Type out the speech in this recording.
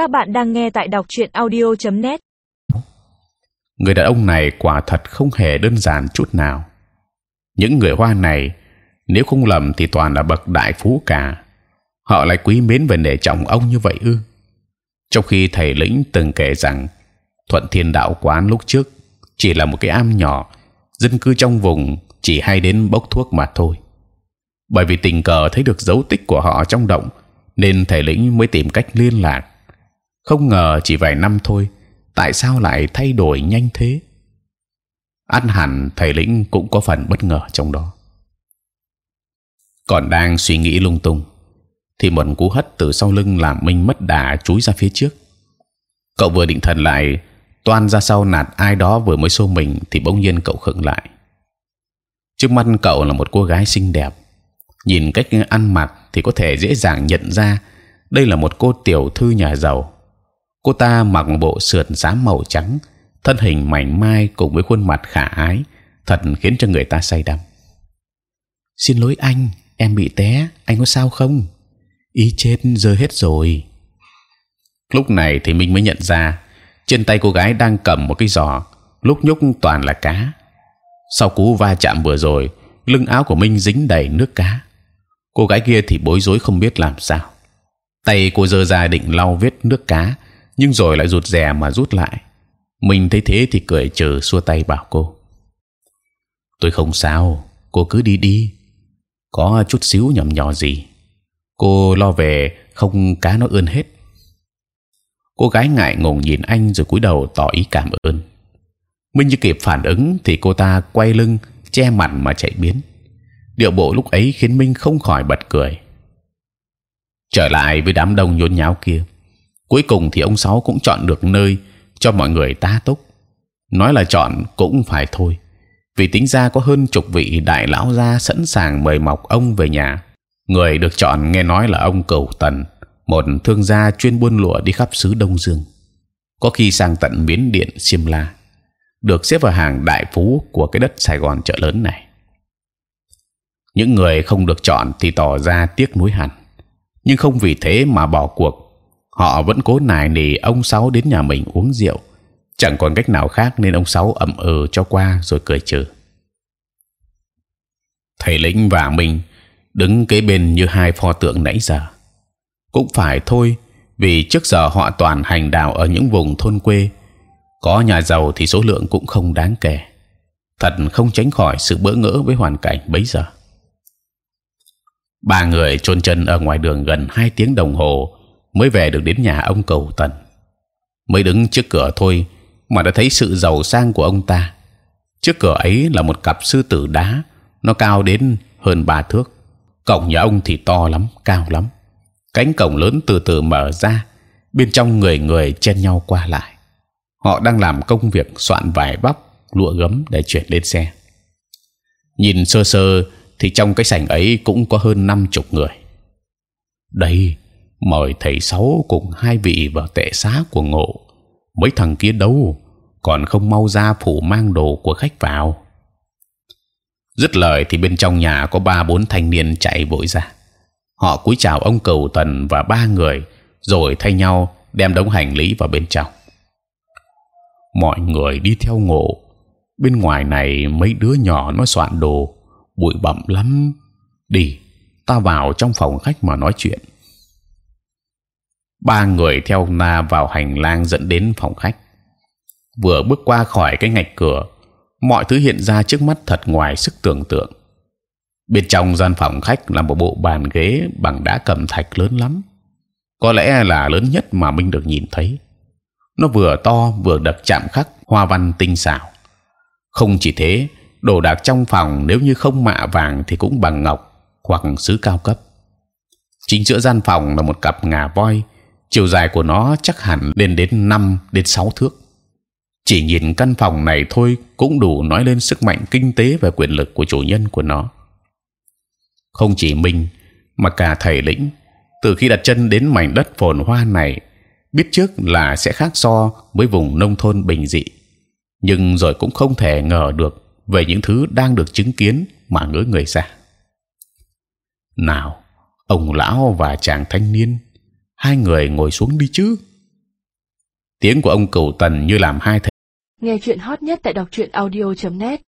Các bạn đang nghe tại đọc truyện audio.net. Người đàn ông này quả thật không hề đơn giản chút nào. Những người Hoa này, nếu không lầm thì toàn là bậc đại phú cả. Họ lại quý mến và nể trọng ông như vậy ư? Trong khi thầy lĩnh từng kể rằng Thuận Thiên Đạo Quán lúc trước chỉ là một cái am nhỏ, dân cư trong vùng chỉ hay đến bốc thuốc mà thôi. Bởi vì tình cờ thấy được dấu tích của họ trong động, nên thầy lĩnh mới tìm cách liên lạc. Không ngờ chỉ vài năm thôi, tại sao lại thay đổi nhanh thế? ăn hẳn thầy lĩnh cũng có phần bất ngờ trong đó. Còn đang suy nghĩ lung tung, thì một cú hất từ sau lưng làm minh mất đà chúi ra phía trước. Cậu vừa định thần lại, toan ra sau nạt ai đó vừa mới xô mình, thì bỗng nhiên cậu khựng lại. Trước mắt cậu là một cô gái xinh đẹp, nhìn cách ăn mặc thì có thể dễ dàng nhận ra đây là một cô tiểu thư nhà giàu. Cô ta mặc bộ sườn xám màu trắng, thân hình mảnh mai cùng với khuôn mặt khả ái, thật khiến cho người ta say đắm. Xin lỗi anh, em bị té, anh có sao không? Ý chết rơi hết rồi. Lúc này thì mình mới nhận ra trên tay cô gái đang cầm một cái giò, lúc nhúc toàn là cá. Sau cú va chạm vừa rồi, lưng áo của Minh dính đầy nước cá. Cô gái kia thì bối rối không biết làm sao. Tay cô giơ ra định lau vết nước cá, nhưng rồi lại rụt rè mà rút lại. Mình thấy thế thì cười trừ xua tay bảo cô: tôi không sao, cô cứ đi đi. Có chút xíu nhầm nhò gì, cô lo về không cá nó ươn hết. Cô gái ngại ngùng nhìn anh rồi cúi đầu tỏ ý cảm ơn. Minh chưa kịp phản ứng thì cô ta quay lưng che mặt mà chạy biến. Điệu bộ lúc ấy khiến Minh không khỏi bật cười. Trở lại với đám đông nhốn nháo kia, cuối cùng thì ông sáu cũng chọn được nơi cho mọi người ta túc. Nói là chọn cũng phải thôi, vì tính ra có hơn chục vị đại lão gia sẵn sàng mời mọc ông về nhà. Người được chọn nghe nói là ông cầu Tần, một thương gia chuyên buôn lụa đi khắp xứ Đông Dương, có khi sang tận miến điện Simla, được xếp vào hàng đại phú của cái đất Sài Gòn chợ lớn này. Những người không được chọn thì tỏ ra tiếc nuối hẳn, nhưng không vì thế mà bỏ cuộc. Họ vẫn cố nài nỉ ông sáu đến nhà mình uống rượu, chẳng còn cách nào khác nên ông sáu ậm ừ cho qua rồi cười trừ. Thầy lĩnh và mình đứng kế bên như hai pho tượng nãy giờ. Cũng phải thôi vì trước giờ họ toàn hành đạo ở những vùng thôn quê. Có nhà giàu thì số lượng cũng không đáng kể. Thật không tránh khỏi sự bỡ ngỡ với hoàn cảnh bấy giờ. Ba người chôn chân ở ngoài đường gần hai tiếng đồng hồ mới về được đến nhà ông cầu tần. Mới đứng trước cửa thôi mà đã thấy sự giàu sang của ông ta. Trước cửa ấy là một cặp sư tử đá, nó cao đến hơn ba thước. Cổng nhà ông thì to lắm, cao lắm. Cánh cổng lớn từ từ mở ra, bên trong người người chen nhau qua lại. Họ đang làm công việc soạn vải bắp, lụa gấm để chuyển lên xe. Nhìn sơ sơ thì trong cái sảnh ấy cũng có hơn năm chục người. Đây mời thầy sáu cùng hai vị vào tệ xá của ngộ. Mấy thằng kia đâu? Còn không mau ra phủ mang đồ của khách vào. Dứt lời thì bên trong nhà có ba bốn thanh niên chạy vội ra. Họ cúi chào ông cầu tần và ba người, rồi thay nhau đem đống hành lý vào bên trong. Mọi người đi theo ngộ. Bên ngoài này mấy đứa nhỏ nó soạn đồ, bụi bặm lắm. Đi, ta vào trong phòng khách mà nói chuyện ba người theo na vào hành lang dẫn đến phòng khách. Vừa bước qua khỏi cái ngạch cửa, mọi thứ hiện ra trước mắt thật ngoài sức tưởng tượng. Bên trong gian phòng khách là một bộ bàn ghế bằng đá cẩm thạch lớn lắm. Có lẽ là lớn nhất mà minh được nhìn thấy. Nó vừa to vừa đặc chạm khắc hoa văn tinh xảo. Không chỉ thế, đồ đạc trong phòng nếu như không mạ vàng thì cũng bằng ngọc hoặc sứ cao cấp. Chính giữa gian phòng là một cặp ngà voi chiều dài của nó chắc hẳn lên đến 5 đến 6 thước. Chỉ nhìn căn phòng này thôi cũng đủ nói lên sức mạnh kinh tế và quyền lực của chủ nhân của nó. Không chỉ mình, mà cả thầy lĩnh, từ khi đặt chân đến mảnh đất phồn hoa này, biết trước là sẽ khác so với vùng nông thôn bình dị. Nhưng rồi cũng không thể ngờ được về những thứ đang được chứng kiến mà ngỡ người ra. Nào, ông lão và chàng thanh niên hai người ngồi xuống đi chứ. Tiếng của ông cầu tần như làm hai thầy nghe chuyện hot nhất tại đọc truyện audio .net.